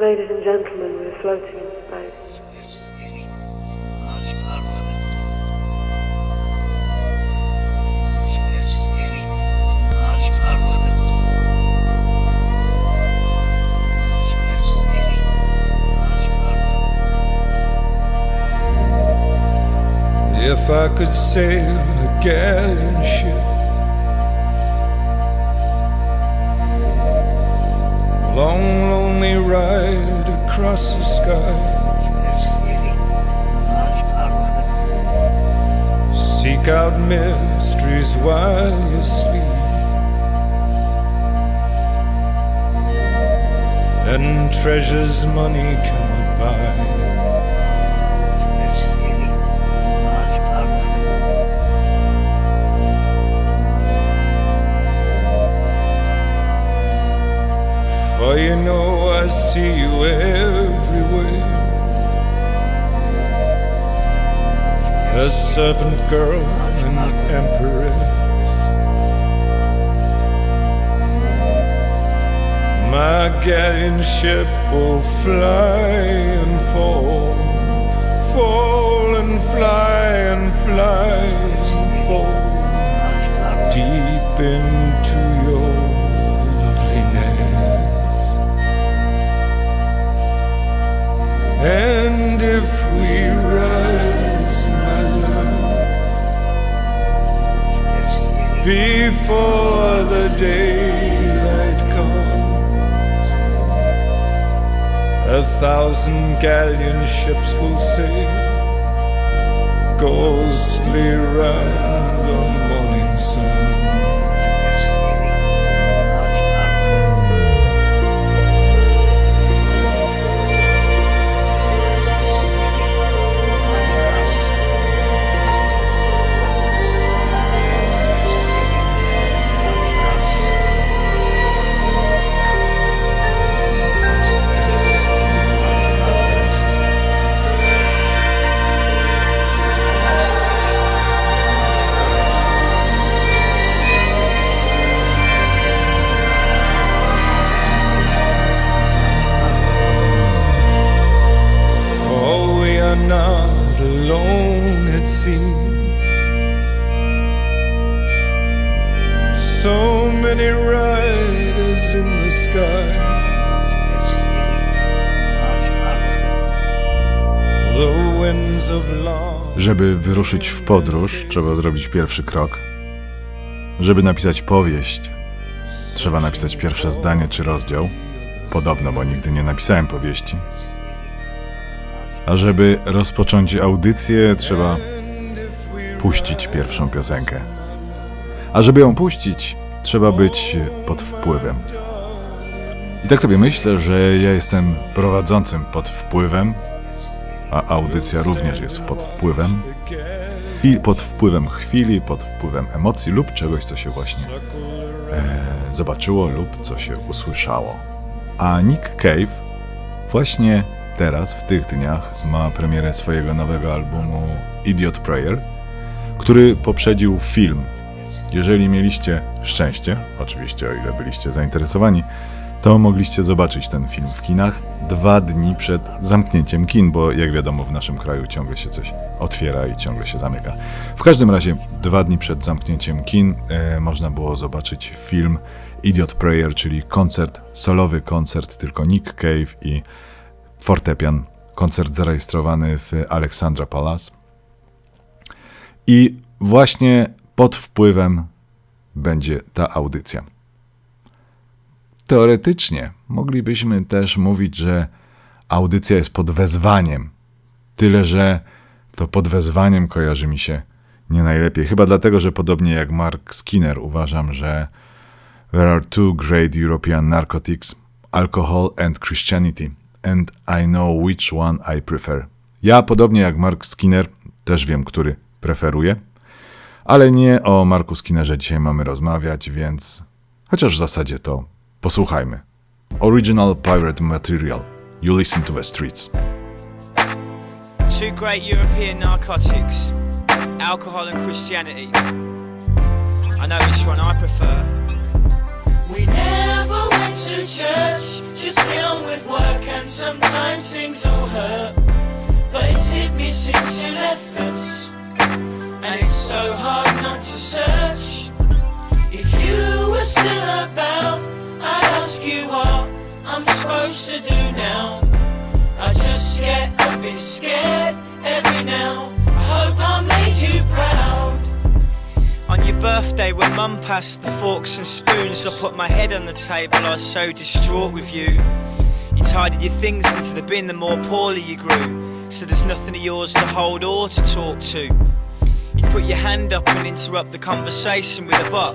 Ladies and gentlemen, we're floating in space. If I could sail a galleon ship Long lonely ride across the sky. Seek out mysteries while you sleep. And treasures money cannot buy For you know I see you everywhere. A servant girl and empress. My galleon ship will fly and fall, fall and fly and fly and fall deep into And if we rise, my love, before the daylight comes, a thousand galleon ships will sail ghostly round the morning sun. Żeby wyruszyć w podróż, trzeba zrobić pierwszy krok. Żeby napisać powieść, trzeba napisać pierwsze zdanie czy rozdział. Podobno, bo nigdy nie napisałem powieści. A żeby rozpocząć audycję, trzeba puścić pierwszą piosenkę. A żeby ją puścić, trzeba być pod wpływem. I tak sobie myślę, że ja jestem prowadzącym pod wpływem, a audycja również jest pod wpływem. I pod wpływem chwili, pod wpływem emocji lub czegoś, co się właśnie e, zobaczyło lub co się usłyszało. A Nick Cave właśnie teraz, w tych dniach, ma premierę swojego nowego albumu Idiot Prayer, który poprzedził film. Jeżeli mieliście szczęście, oczywiście o ile byliście zainteresowani, to mogliście zobaczyć ten film w kinach dwa dni przed zamknięciem kin, bo jak wiadomo w naszym kraju ciągle się coś otwiera i ciągle się zamyka. W każdym razie dwa dni przed zamknięciem kin e, można było zobaczyć film Idiot Prayer, czyli koncert, solowy koncert, tylko Nick Cave i fortepian. Koncert zarejestrowany w Alexandra Palace. I właśnie pod wpływem będzie ta audycja. Teoretycznie moglibyśmy też mówić, że audycja jest pod wezwaniem. Tyle, że to pod wezwaniem kojarzy mi się nie najlepiej. Chyba dlatego, że podobnie jak Mark Skinner uważam, że there are two great European narcotics, alcohol and Christianity, and I know which one I prefer. Ja, podobnie jak Mark Skinner, też wiem, który preferuję, ale nie o Marku Skinnerze dzisiaj mamy rozmawiać, więc chociaż w zasadzie to posłuchajmy. Original Pirate Material. You listen to the streets. Two great European narcotics, alcohol and Christianity. I know which one I prefer. We never went went to church, just get with work, and sometimes things all hurt. But it's hit me since you left us, and it's so hard not to search. If you were still about, I'd ask you what I'm supposed to do now. I just get a bit scared every now. I hope I made you proud. On your birthday, when mum passed the forks and spoons, I put my head on the table, I was so distraught with you. You tidied your things into the bin the more poorly you grew, so there's nothing of yours to hold or to talk to. You put your hand up and interrupt the conversation with a but.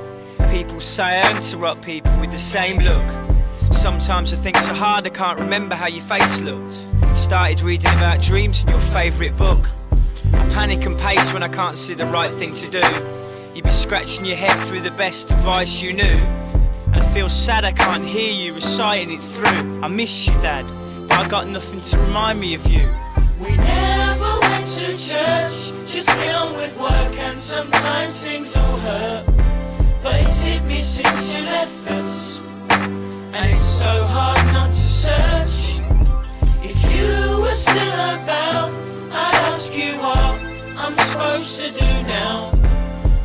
People say I interrupt people with the same look. Sometimes I think so hard I can't remember how your face looked. Started reading about dreams in your favourite book. I panic and pace when I can't see the right thing to do. You'd be scratching your head through the best advice you knew. And feel sad I can't hear you reciting it through. I miss you, Dad, but I got nothing to remind me of you. We never went to church, just on with work, and sometimes things all hurt. But it's hit me since you left us, and it's so hard not to search. If you were still about, I'd ask you what I'm supposed to do now.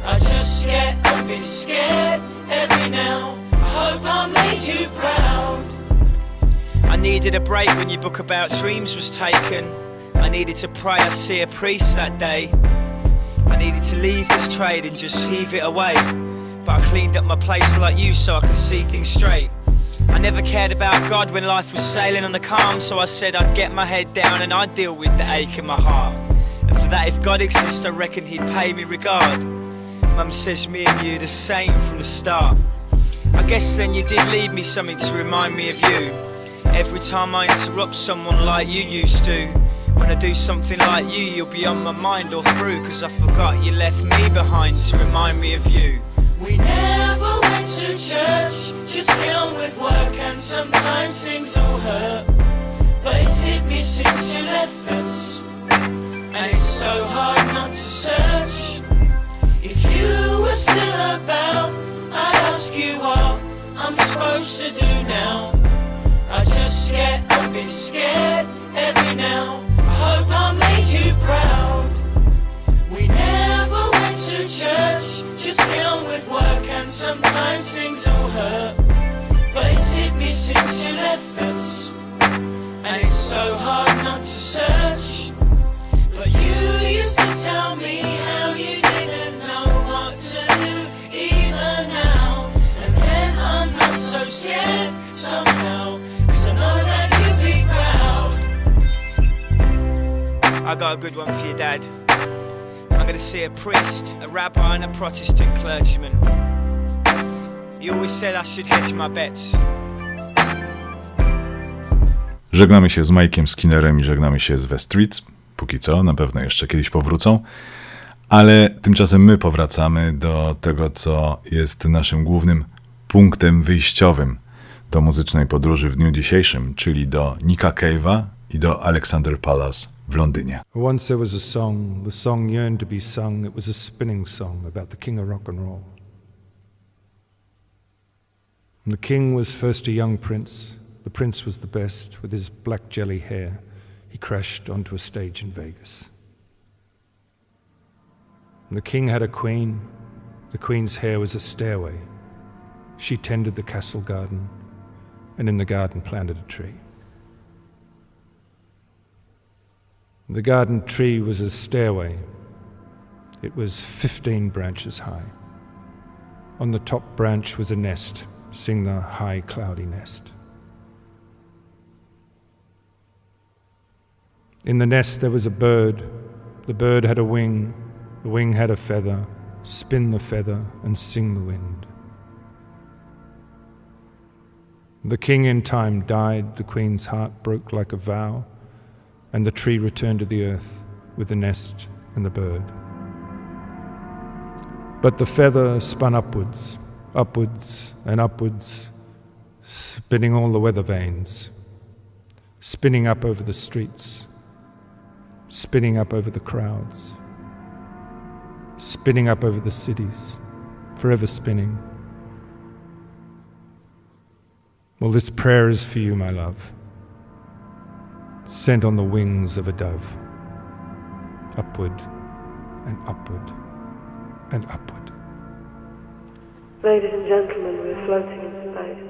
I just get a bit scared every now. I hope I made you proud. I needed a break when your book about dreams was taken. I needed to pray I see a priest that day. I needed to leave this trade and just heave it away. But I cleaned up my place like you so I could see things straight. I never cared about God when life was sailing on the calm, so I said I'd get my head down and I'd deal with the ache in my heart. And for that, if God exists, I reckon He'd pay me regard. Mum says me and you the same from the start. I guess then you did leave me something to remind me of you. Every time I interrupt someone like you used to. When I do something like you, you'll be on my mind all through. Cause I forgot you left me behind to remind me of you. We never to church, just on with work, and sometimes things all hurt. But it's hit me since you left us, and it's so hard not to search. If you were still about, I'd ask you what I'm supposed to do now. I just get a bit scared every now. I hope I made you proud. Church, just get with work, and sometimes things all hurt. But it's hit me since you left us, and it's so hard not to search. But you used to tell me how you didn't know what to do either now. And then I'm not so scared somehow, cause I know that you'd be proud. I got a good one for you, Dad. I'm gonna see a priest, a rabbi, and a Protestant clergyman. He always said I should hedge my bets. Żegnamy się z Mike'iem Skinnerem i żegnamy się z The Streets. Póki co, na pewno jeszcze kiedyś powrócą. Ale tymczasem my powracamy do tego, co jest naszym głównym punktem wyjściowym do muzycznej podróży w dniu dzisiejszym, czyli do Nika Cave'a i do Alexander Palace w Londynie. Once there was a song, the song yearned to be sung. It was a spinning song about the king of rock and roll. And the king was first a young prince. The prince was the best, with his black jelly hair. He crashed onto a stage in Vegas. And the king had a queen. The queen's hair was a stairway. She tended the castle garden, and in the garden planted a tree. The garden tree was a stairway. It was 15 branches high. On the top branch was a nest. Sing the high, cloudy nest. In the nest there was a bird. The bird had a wing. The wing had a feather. Spin the feather and sing the wind. The king in time died. The queen's heart broke like a vow and the tree returned to the earth with the nest and the bird. But the feather spun upwards, upwards and upwards, spinning all the weather vanes, spinning up over the streets, spinning up over the crowds, spinning up over the cities, forever spinning. Well, this prayer is for you, my love, sent on the wings of a dove, upward and upward and upward. Ladies and gentlemen, we're floating in space.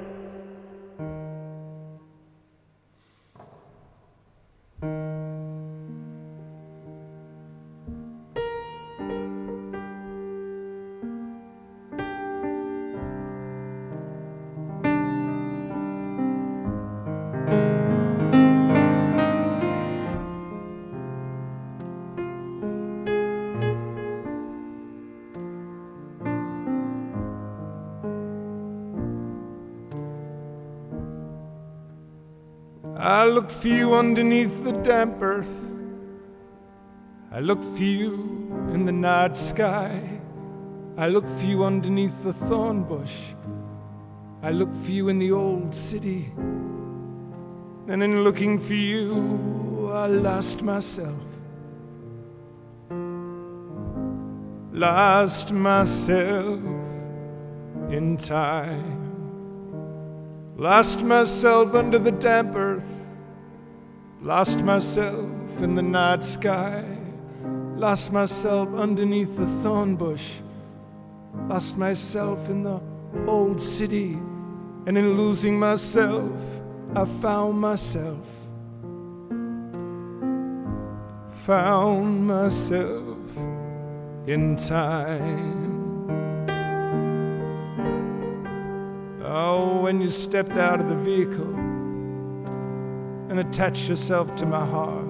Look for you underneath the damp earth. I look for you in the night sky. I look for you underneath the thorn bush. I look for you in the old city. And in looking for you, I lost myself. Lost myself in time. Lost myself under the damp earth. Lost myself in the night sky. Lost myself underneath the thorn bush. Lost myself in the old city. And in losing myself, I found myself. Found myself in time. Oh, when you stepped out of the vehicle and attach yourself to my heart.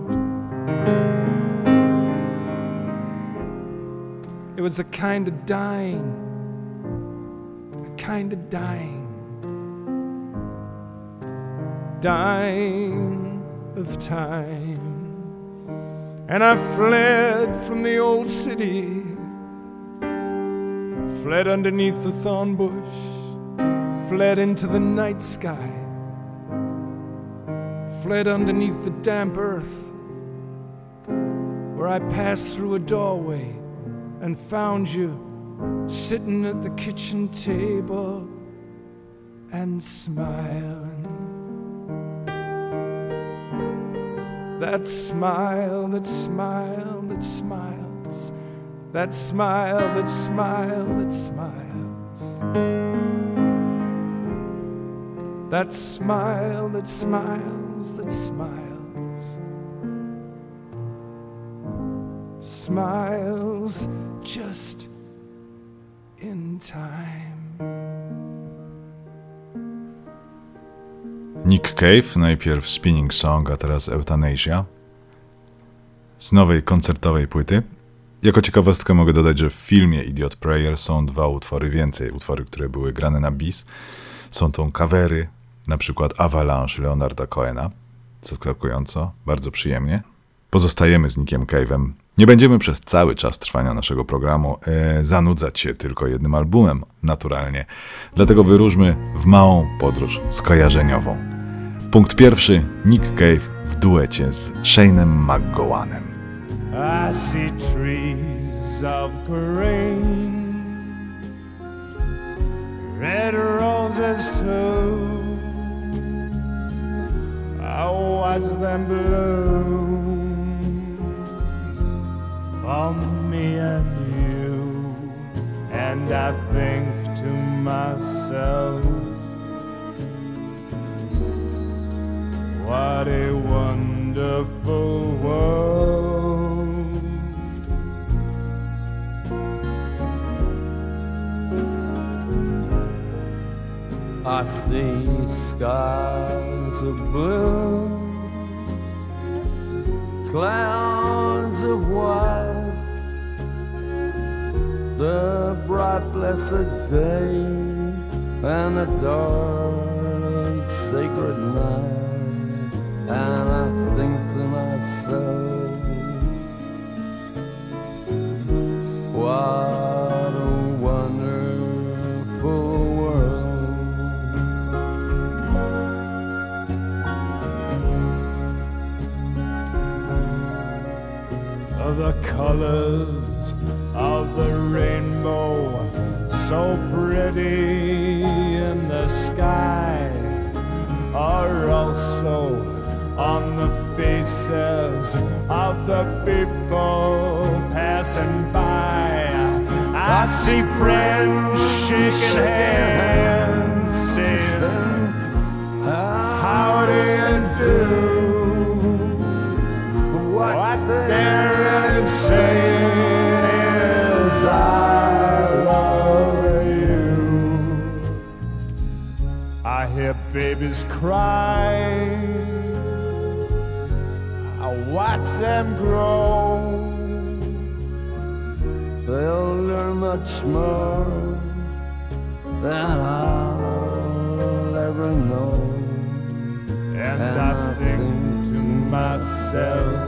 It was a kind of dying, a kind of dying, dying of time. And I fled from the old city, fled underneath the thorn bush fled into the night sky, fled underneath the damp earth, where I passed through a doorway and found you sitting at the kitchen table and smiling. That smile, that smile, that smiles, that smile, that smile, that smiles. That smile that smiles, that smiles, smiles just in time. Nick Cave, najpierw Spinning Song, a teraz Euthanasia. Z nowej koncertowej płyty. Jako ciekawostkę mogę dodać, że w filmie Idiot Prayer są dwa utwory więcej, utwory, które były grane na bis. Są to kawery na przykład Avalanche Leonarda Cohena. Zaskakująco, bardzo przyjemnie. Pozostajemy z Nickiem Cave'em. Nie będziemy przez cały czas trwania naszego programu e, zanudzać się tylko jednym albumem, naturalnie. Dlatego wyróżmy w małą podróż skojarzeniową. Punkt pierwszy, Nick Cave w duecie z Shane'em McGowanem. I see trees of green, red roses too. Them bloom for me and you, and I think to myself, what a wonderful world. I see skies of blue, clouds of white, the bright blessed day and the dark sacred night, and colors of the rainbow so pretty in the sky are also on the faces of the people passing by. I see friends shaking hands, saying, How do you do? What they're saying is, I love you. I hear babies cry. I watch them grow. They'll learn much more than I'll ever know. And And I I think think to myself,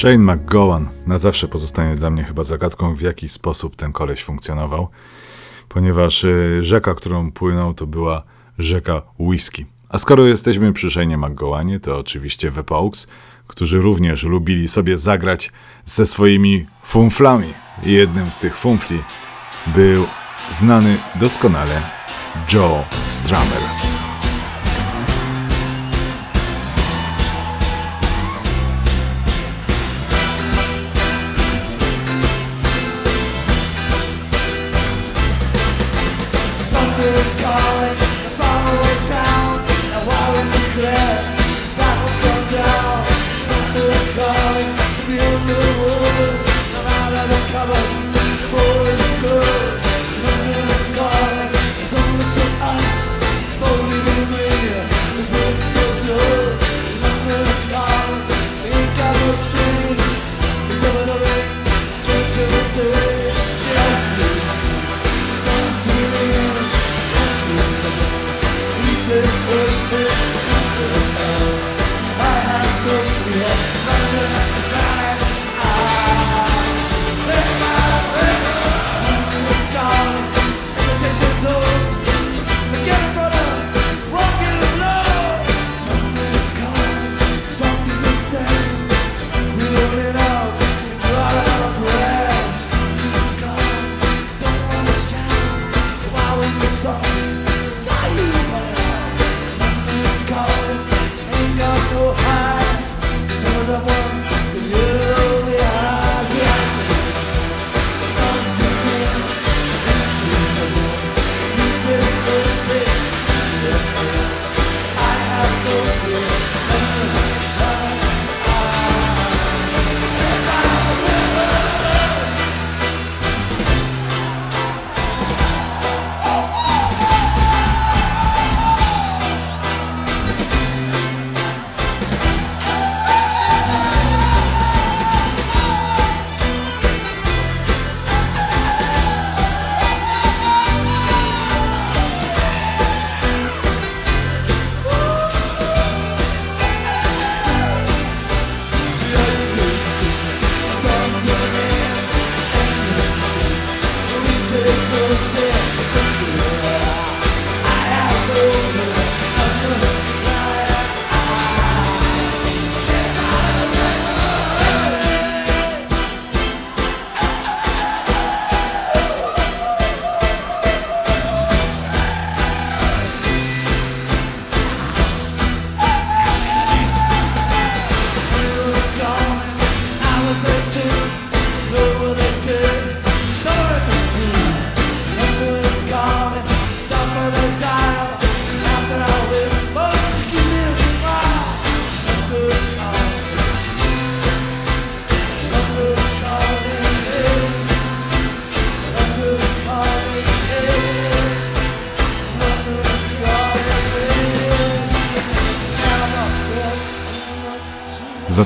Shane McGowan na zawsze pozostanie dla mnie chyba zagadką, w jaki sposób ten koleś funkcjonował, ponieważ y, rzeka, którą płynął, to była rzeka whisky. A skoro jesteśmy przy Shane'ie McGowanie, to oczywiście The Pogues, którzy również lubili sobie zagrać ze swoimi funflami. Jednym z tych funfli był znany doskonale Joe Strummer.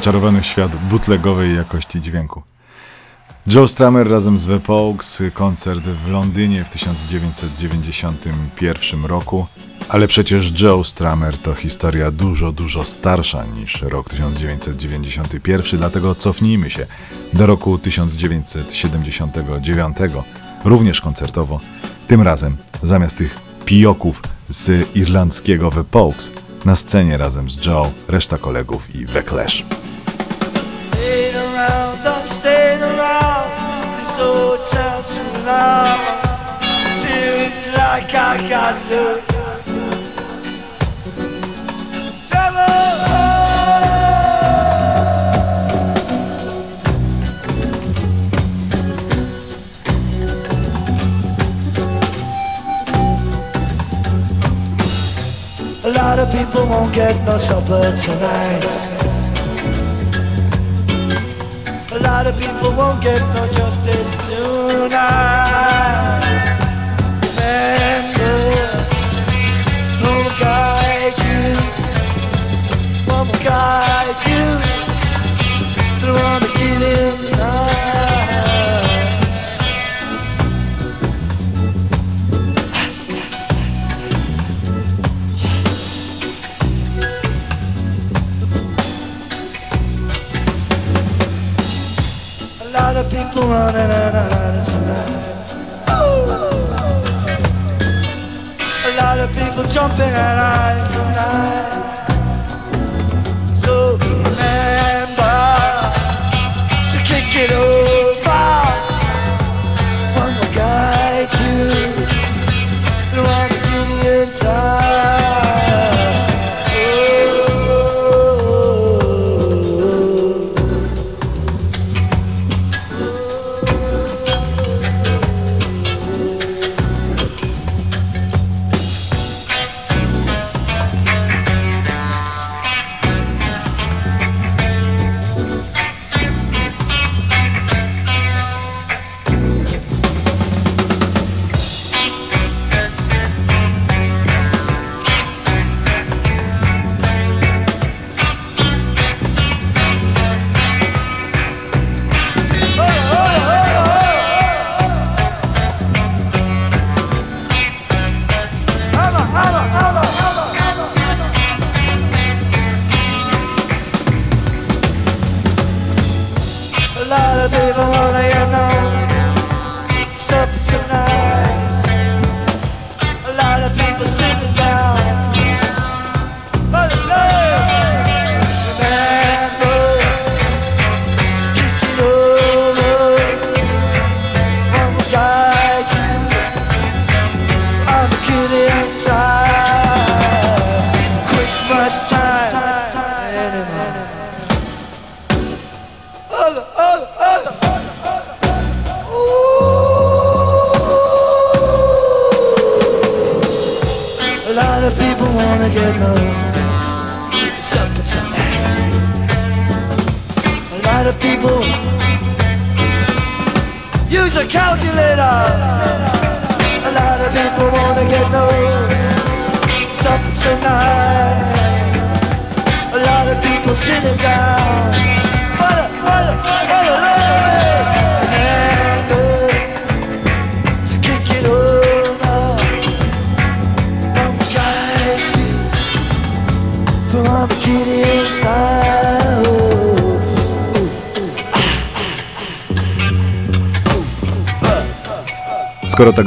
Zaczarowany świat bootlegowej jakości dźwięku. Joe Strummer razem z The Pogues, koncert w Londynie w 1991 roku. Ale przecież Joe Strummer to historia dużo, dużo starsza niż rok 1991, dlatego cofnijmy się do roku 1979, również koncertowo. Tym razem zamiast tych pijoków z irlandzkiego The Pogues na scenie razem z Joe, reszta kolegów i The Clash. A lot of people won't get no supper tonight. A lot of people won't get no justice tonight. Running tonight. A lot of people jumping and hiding tonight. So remember to kick it over.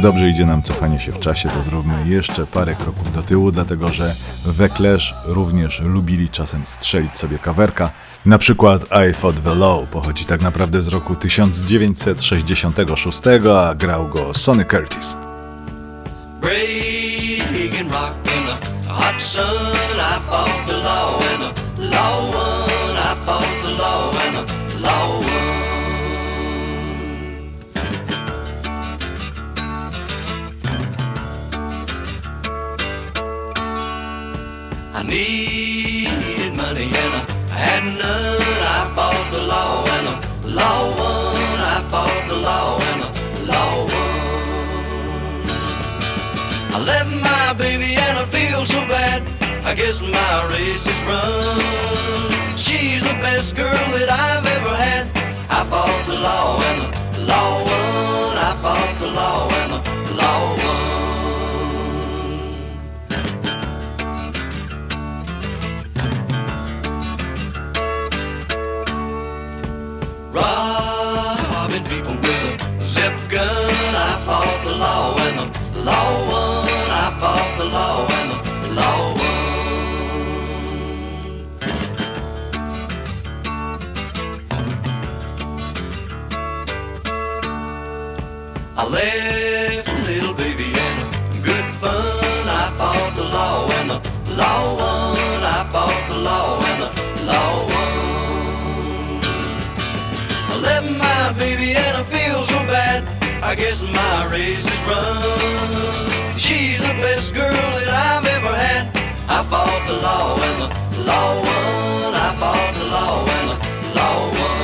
Dobrze idzie nam cofanie się w czasie, to zróbmy jeszcze parę kroków do tyłu, dlatego że Clash również lubili czasem strzelić sobie kawerka. Na przykład I Fought the Law pochodzi tak naprawdę z roku 1966, a grał go Sonny Curtis. Break I needed money and I had none. I fought the law and the law won. I fought the law and the law won. I left my baby and I feel so bad. I guess my race is run. She's the best girl that I've ever had. I fought the law and the law won. I fought the law and the law won. Robbing people with a zip gun. I fought the law and the law won. I fought the law and the law won. I left I guess my race is run. She's the best girl that I've ever had. I fought the law and the law won. I fought the law and the law won.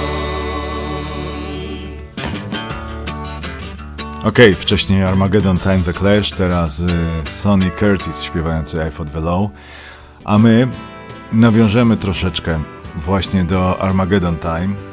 Okej, wcześniej Armageddon Time The Clash, teraz y, Sonny Curtis śpiewający I Fought the Law, a my nawiążemy troszeczkę właśnie do Armageddon Time,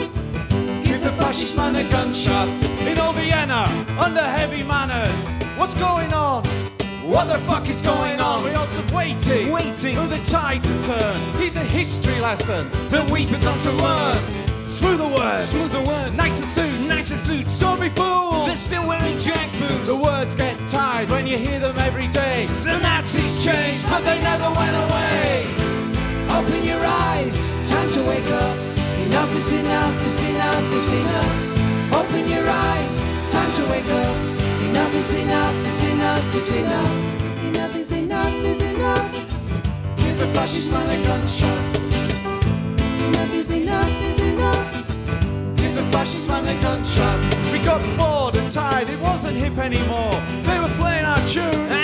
Fascist man a gunshot. In old Vienna, under heavy manners. What's going on? What the fuck is going on? We're also waiting, waiting for the tide to turn. Here's a history lesson that we've begun to learn. Smooth the words, smooth the words. Nicer suits, nicer suits. Don't be fooled. They're still wearing jackboots. The words get tired when you hear them every day. The Nazis changed, but they never went away. Open your eyes, time to wake up. Enough is enough, is enough, is enough. Open your eyes, time to wake up. Enough is enough, is enough, is enough. Enough is enough, is enough. Give the fascist man a gunshots. Enough is enough, is enough. Give the fascist man a gunshot. We got bored and tired, it wasn't hip anymore. They were playing our tunes,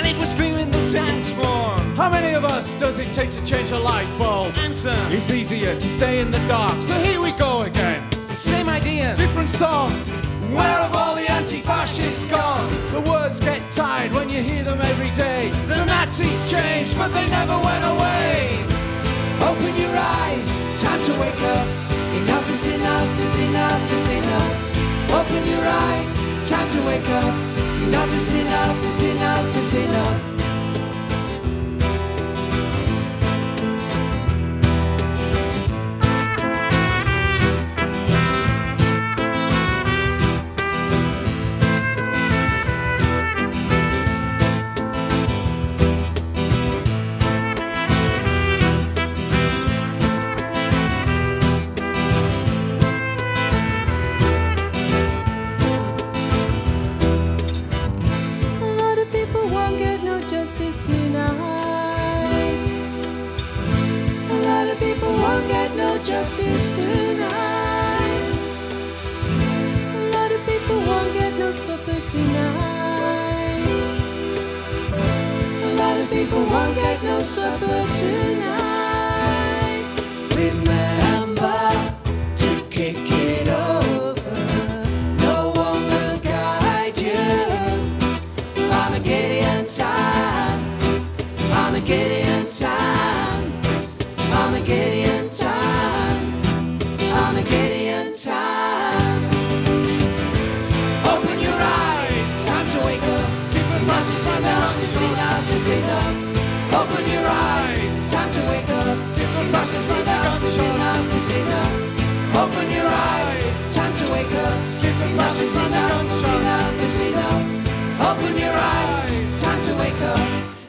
How many of us does it take to change a light bulb? Answer. It's easier to stay in the dark, so here we go again. Same idea, different song. Where have all the anti-fascists gone? The words get tired when you hear them every day. The Nazis changed, but they never went away. Open your eyes, time to wake up. Enough is enough, is enough, is enough. Open your eyes, time to wake up. Enough is enough, is enough, is enough.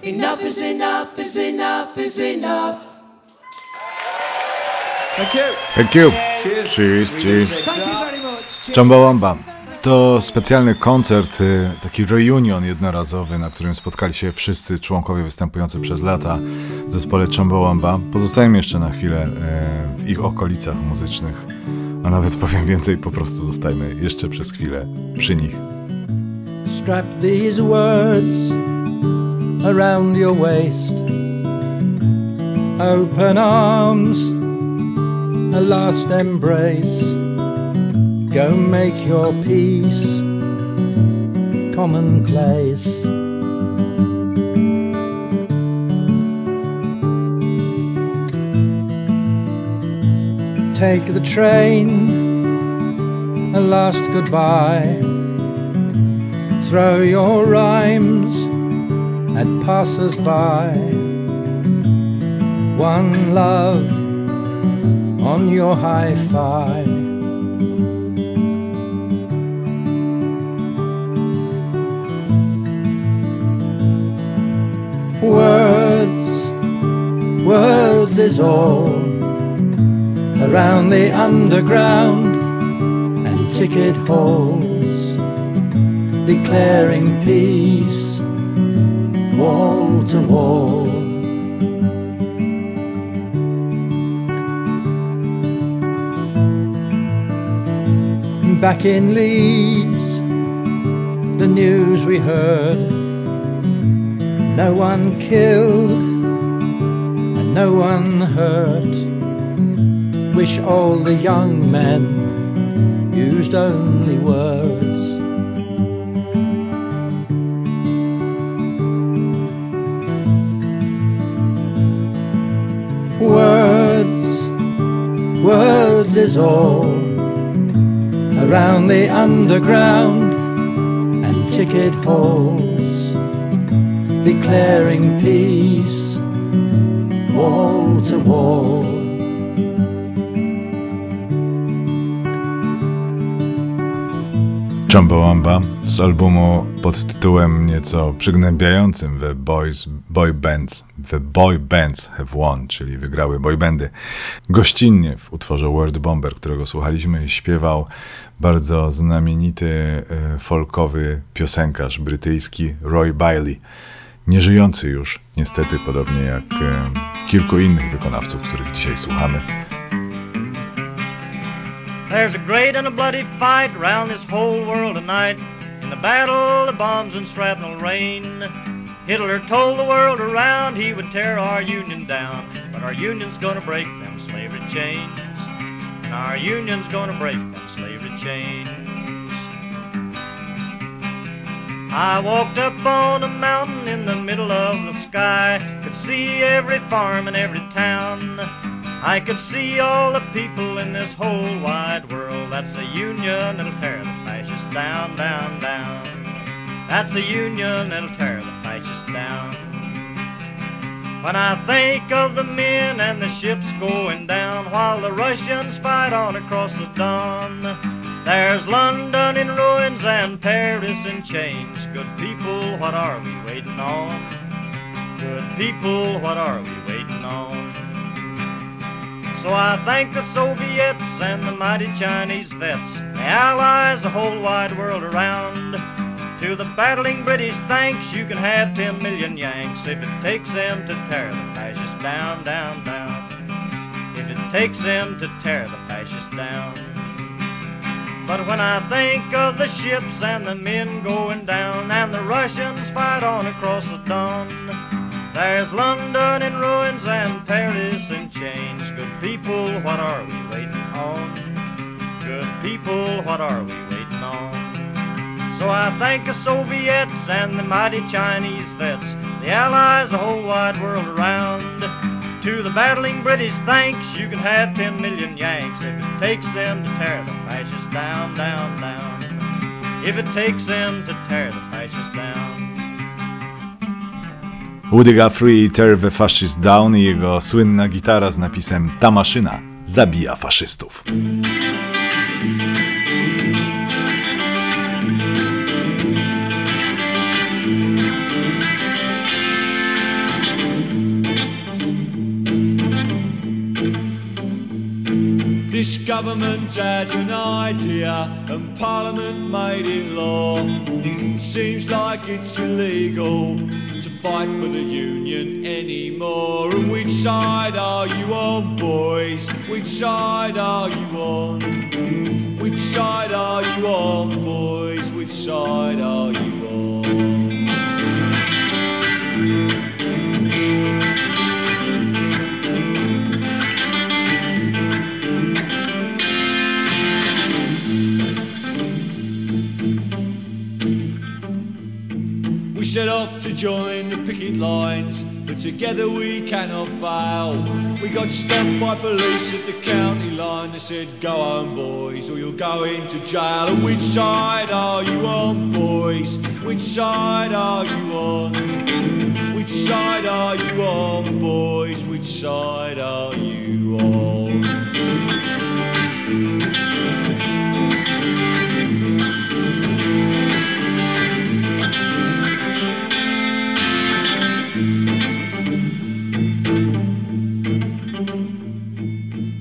Enough is enough. Is enough. Is enough. Thank you. Thank you. Cheers, cheers. Thank you very much. Chumbawamba. To specjalny koncert, y, taki reunion jednorazowy, na którym spotkali się wszyscy członkowie występujący przez lata w zespole Chumbawamba. Pozostajemy jeszcze na chwilę y, w ich okolicach muzycznych, a nawet powiem więcej, po prostu zostajmy jeszcze przez chwilę przy nich. Strap these words around your waist. Open arms, a last embrace. Go make your peace commonplace. Take the train, a last goodbye. Throw your rhymes at passers by. One love on your hi fi. Words, words is all around the underground and ticket halls, declaring peace wall to wall. Back in Leeds, the news we heard no one killed and no one hurt. Wish all the young men used only words. Words, words is all around the underground and ticket halls declaring peace wall to wall. Chumbawamba z albumu pod tytułem nieco przygnębiającym The Boys Boy Bands The Boy Bands Have Won, czyli wygrały boybandy. Gościnnie w utworze World Bomber, którego słuchaliśmy, śpiewał bardzo znamienity e, folkowy piosenkarz brytyjski Roy Bailey. Nieżyjący już, niestety, podobnie jak e, kilku innych wykonawców, których dzisiaj słuchamy. There's a great and a bloody fight round this whole world tonight. In the battle of bombs and shrapnel rain. Hitler told the world around he would tear our union down. But our union's gonna break them slavery chains. And our union's gonna break them slavery chains. I walked up on a mountain in the middle of the sky. Could see every farm and every town. I could see all the people in this whole wide world. That's a union that'll tear the fascists down, down, down. That's a union that'll tear the When I think of the men and the ships going down while the Russians fight on across the Don, there's London in ruins and Paris in chains. Good people, what are we waiting on? Good people, what are we waiting on? So I thank the Soviets and the mighty Chinese vets, the Allies, the whole wide world around. To the battling British, thanks, you can have 10 million Yanks if it takes them to tear the fascists down, down, down. If it takes them to tear the fascists down. But when I think of the ships and the men going down and the Russians fight on across the Don, there's London in ruins and Paris in chains. Good people, what are we waiting on? Good people, what are we waiting on? So I thank the Soviets and the mighty Chinese vets, the Allies, the whole wide world around. To the battling British, thanks, you can have 10 million Yanks if it takes them to tear the fascists down, down, down. If it takes them to tear the fascists down. Woody Guthrie, Tear the Fascist Down i jego słynna gitara z napisem Ta maszyna zabija faszystów. Government had an idea and Parliament made it law. Seems like it's illegal to fight for the union anymore. And which side are you on, boys? Which side are you on? Which side are you on, boys? Which side are you on? Set off to join the picket lines, but together we cannot fail. We got stopped by police at the county line. They said, Go home, boys, or you'll go into jail. And which side are you on, boys? Which side are you on? Which side are you on, boys? Which side are you on?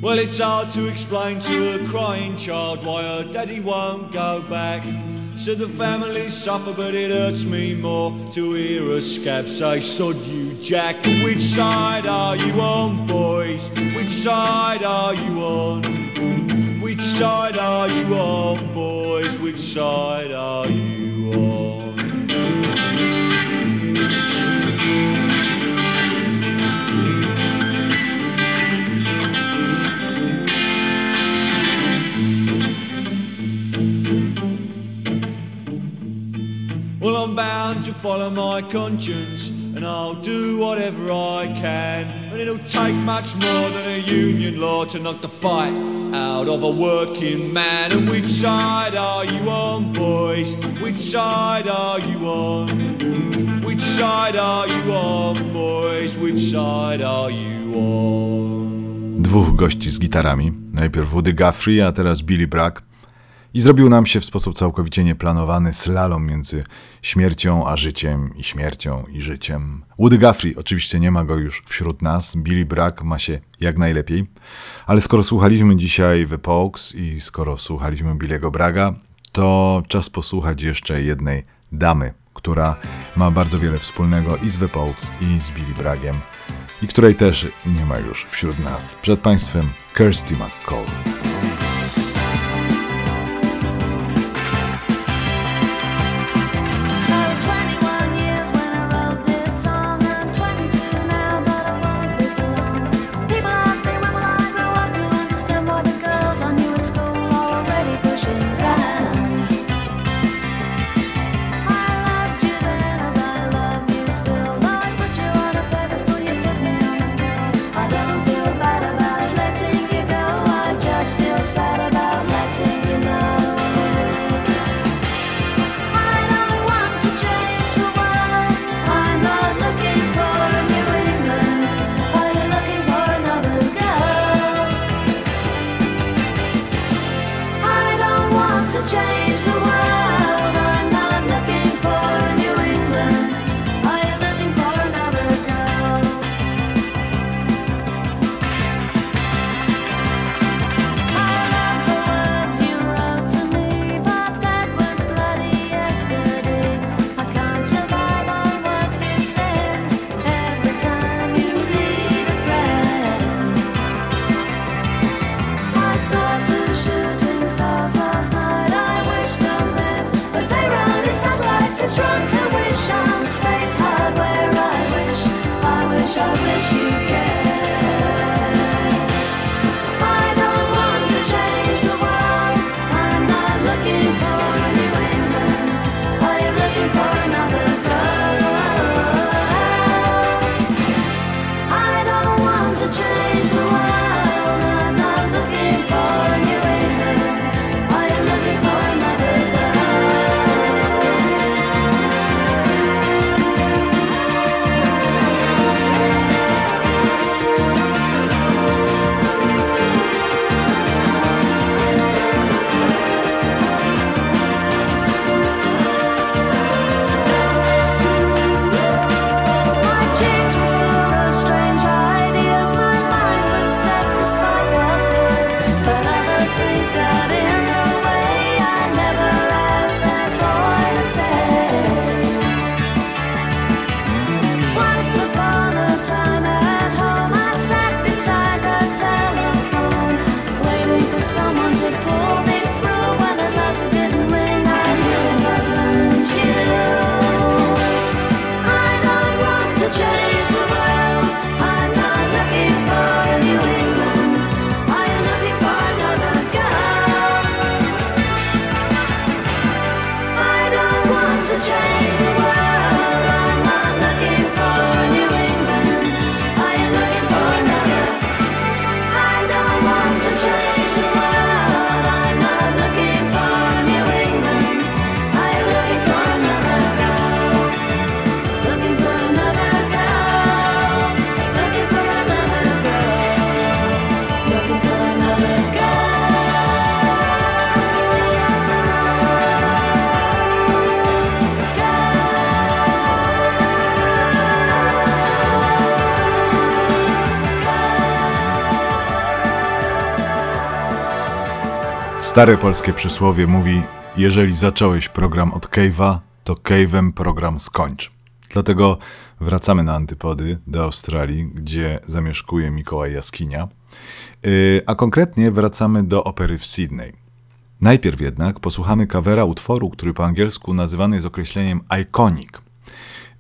Well, it's hard to explain to a crying child why her daddy won't go back. So the family suffer, but it hurts me more to hear a scab say, Sod you, Jack. Which side are you on, boys? Which side are you on? Which side are you on, boys? Which side are you on? Bound to follow my conscience, and I'll do whatever I can. And it'll take much more than a union law to knock the fight out of a working man. And which side are you on, boys? Which side are you on? Which side are you on, boys? Which side are you on? Dwóch gości z gitarami. Najpierw Woody Guthrie, a teraz Billy Bragg. I zrobił nam się w sposób całkowicie nieplanowany slalom między śmiercią a życiem i śmiercią i życiem. Woody Guthrie oczywiście nie ma go już wśród nas, Billy Bragg ma się jak najlepiej, ale skoro słuchaliśmy dzisiaj The Pogues i skoro słuchaliśmy Billy'ego Braga, to czas posłuchać jeszcze jednej damy, która ma bardzo wiele wspólnego i z The Pogues i z Billy Bragiem i której też nie ma już wśród nas. Przed Państwem Kirsty McCall. Stare polskie przysłowie mówi: Jeżeli zacząłeś program od Cave'a, to Cave'em program skończ. Dlatego wracamy na antypody do Australii, gdzie zamieszkuje Mikołaj Jaskinia. Yy, a konkretnie wracamy do opery w Sydney. Najpierw jednak posłuchamy covera utworu, który po angielsku nazywany jest określeniem iconic.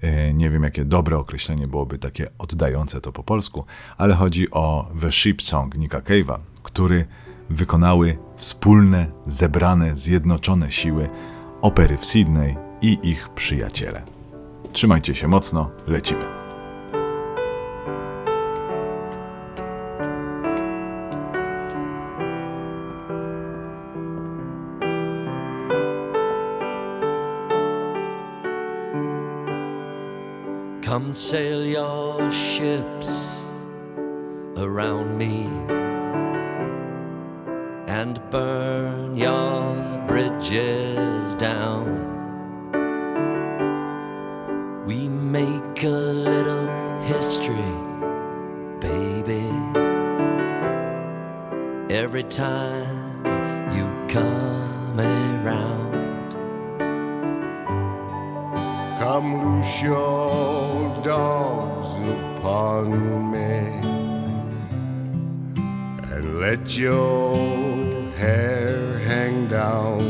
Yy, Nie wiem, jakie dobre określenie byłoby takie oddające to po polsku, ale chodzi o The Ship Song Nicka Cave'a, który wykonały wspólne, zebrane, zjednoczone siły opery w Sydney i ich przyjaciele. Trzymajcie się mocno, lecimy. Come sail your ships around me and burn your bridges down. We make a little history, baby, every time you come around. Come loose your dogs upon me and let your hair hang down.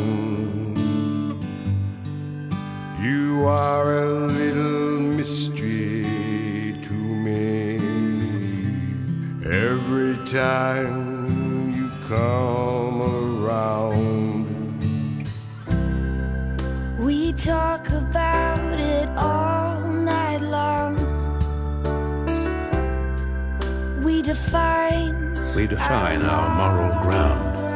You are a little mystery to me every time you come around. We talk about it all night long. We define We define our moral ground.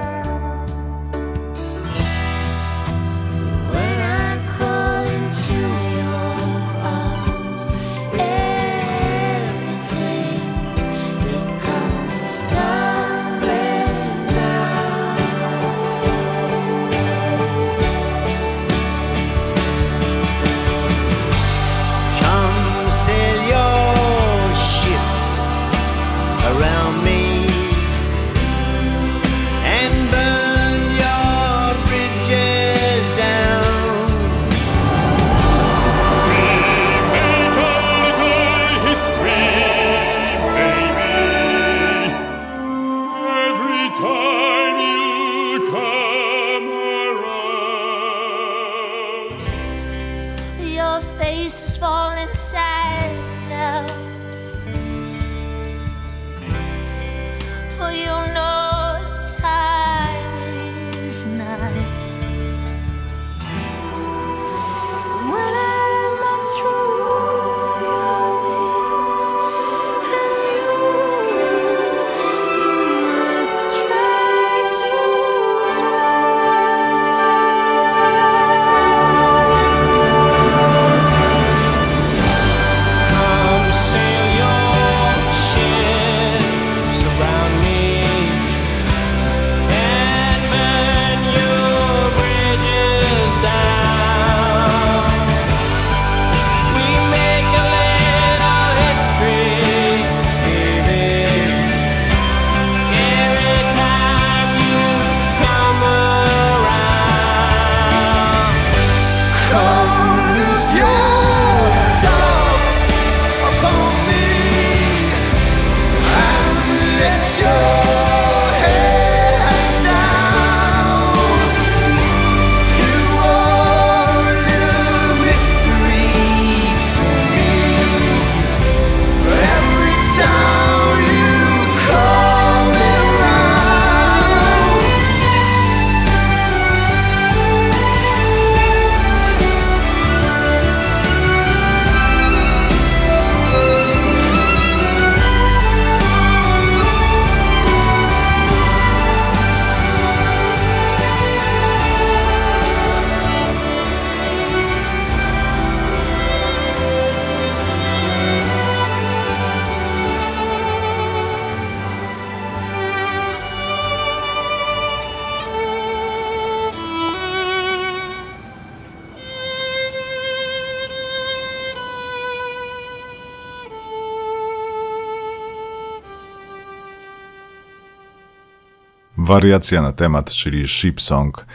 Wariacja na temat, czyli Ship Song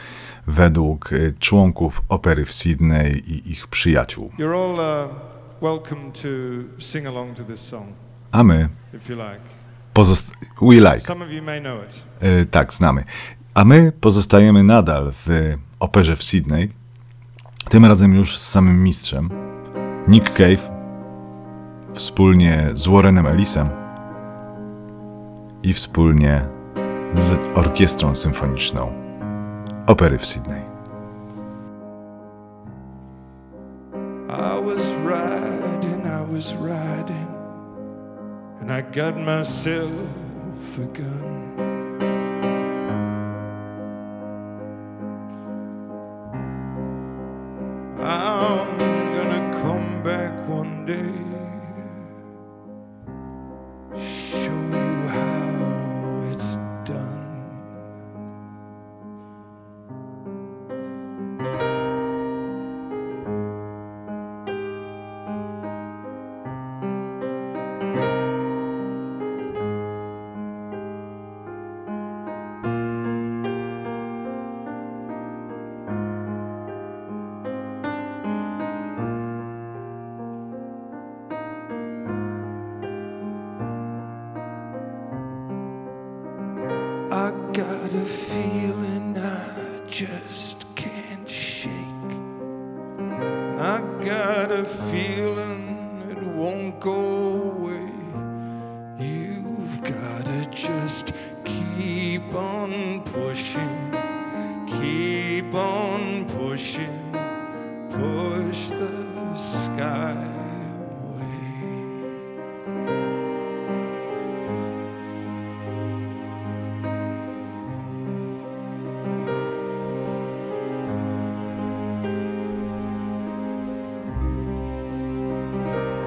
według y, członków opery w Sydney i ich przyjaciół. You're all welcome to sing along to this song, A my pozost... We like. Some of you may know it. Y, tak, znamy. A my pozostajemy nadal w operze w Sydney, tym razem już z samym mistrzem. Nick Cave wspólnie z Warrenem Ellisem i wspólnie z orkiestrą symfoniczną opery w Sydney. I was riding, I was riding, and I got myself a gun.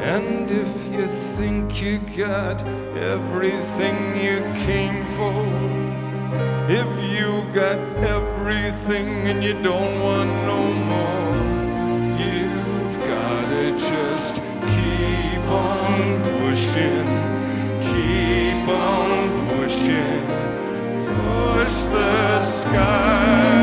And if you think you got everything you came for, if you got everything and you don't want no more, you've gotta just keep on pushing, keep on pushing, push the sky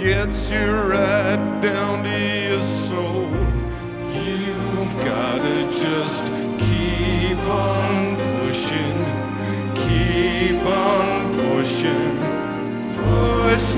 gets you right down to your soul. You've gotta just keep on pushing, keep on pushing, push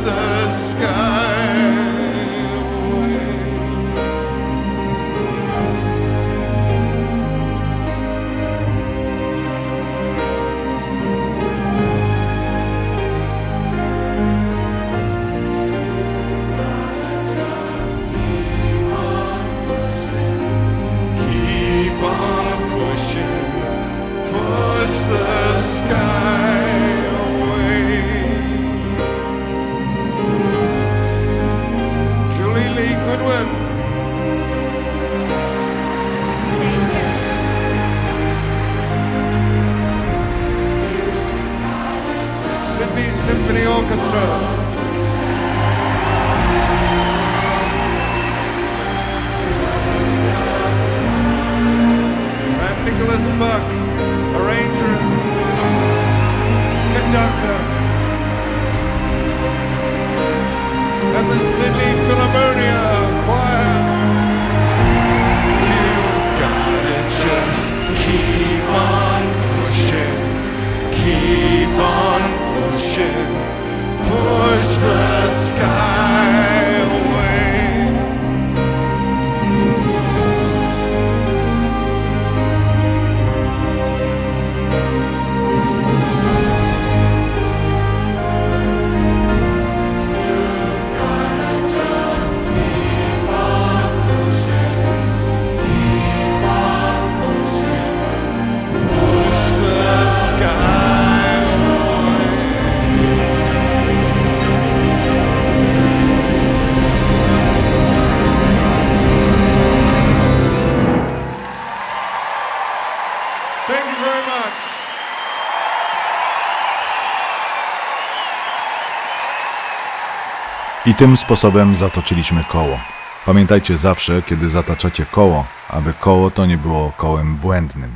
I tym sposobem zatoczyliśmy koło. Pamiętajcie zawsze, kiedy zataczacie koło, aby koło to nie było kołem błędnym.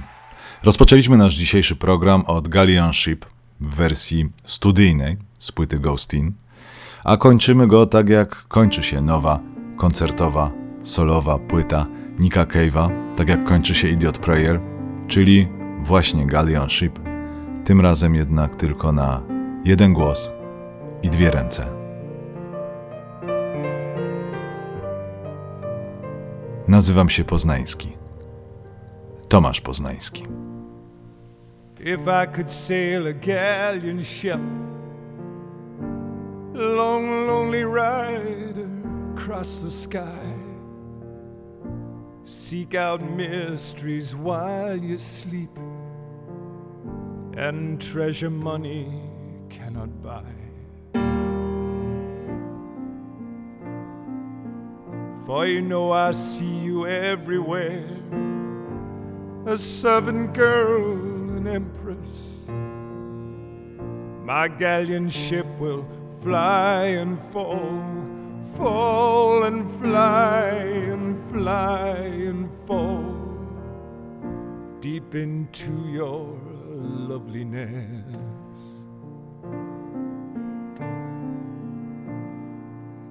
Rozpoczęliśmy nasz dzisiejszy program od Galleon Ship w wersji studyjnej z płyty Ghost In, a kończymy go tak jak kończy się nowa, koncertowa, solowa płyta Nika Cave'a, tak jak kończy się Idiot Prayer, czyli właśnie Galleon Ship, tym razem jednak tylko na jeden głos i dwie ręce. Nazywam się Poznański. Tomasz Poznański. If I could sail a galleon ship, long, lonely rider across the sky, seek out mysteries while you sleep, and treasure money cannot buy. For you know I see you everywhere a servant girl, an empress. My galleon ship will fly and fall, fall and fly and fly and fall deep into your loveliness.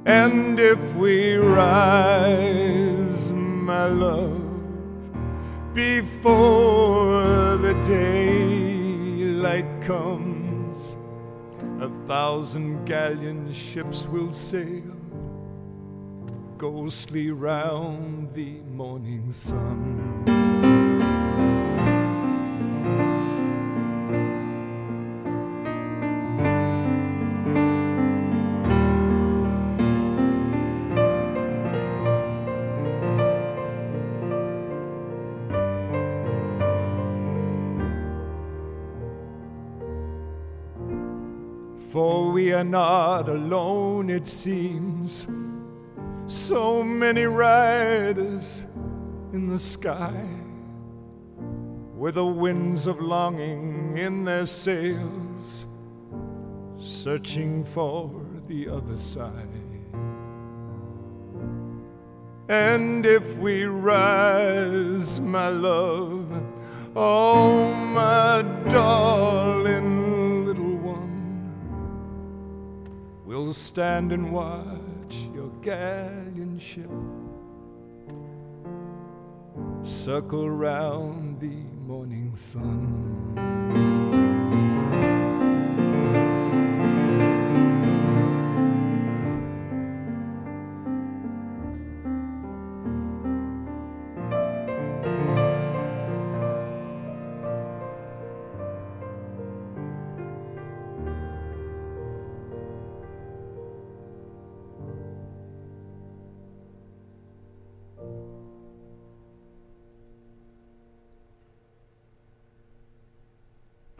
And if we rise, my love, before the daylight comes, a thousand galleon ships will sail ghostly round the morning sun. Are not alone, it seems. So many riders in the sky, with the winds of longing in their sails, searching for the other side. And if we rise, my love, oh, my darling we'll stand and watch your galleon ship circle round the morning sun.